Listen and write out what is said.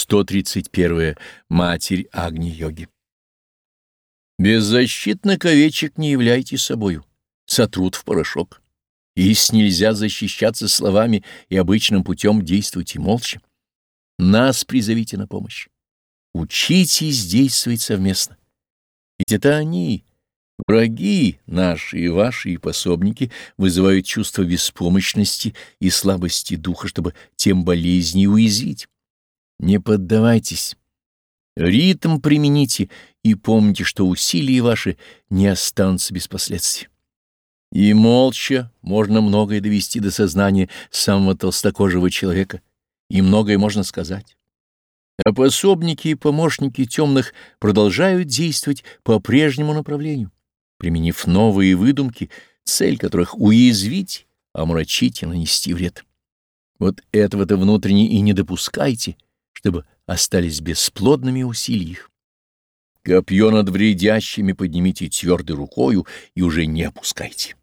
131. Матерь Агни-йоги. Беззащитных овечек не являйте собою, сотрут в порошок. Если нельзя защищаться словами и обычным путем, действуйте молча. Нас призовите на помощь. Учитесь действовать совместно. Ведь это они, враги наши и ваши и пособники, вызывают чувство беспомощности и слабости духа, чтобы тем болезней уязвить. Не поддавайтесь. Ритм примените и помните, что усилия ваши не останутся без последствий. И молча можно многое довести до сознания самого толстокожего человека, и многое можно сказать. А пособники и помощники темных продолжают действовать по прежнему направлению, применив новые выдумки, цель которых уязвить, омрачить и нанести вред. Вот этого-то внутренне и не допускайте — чтобы остались бесплодными усилия их. Копье над вредящими поднимите твердой рукою и уже не опускайте.